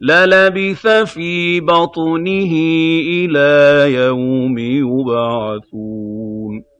لَلَبِثَ فِي بَطْنِهِ إِلَىٰ يَوْمِ يُبْعَثُونَ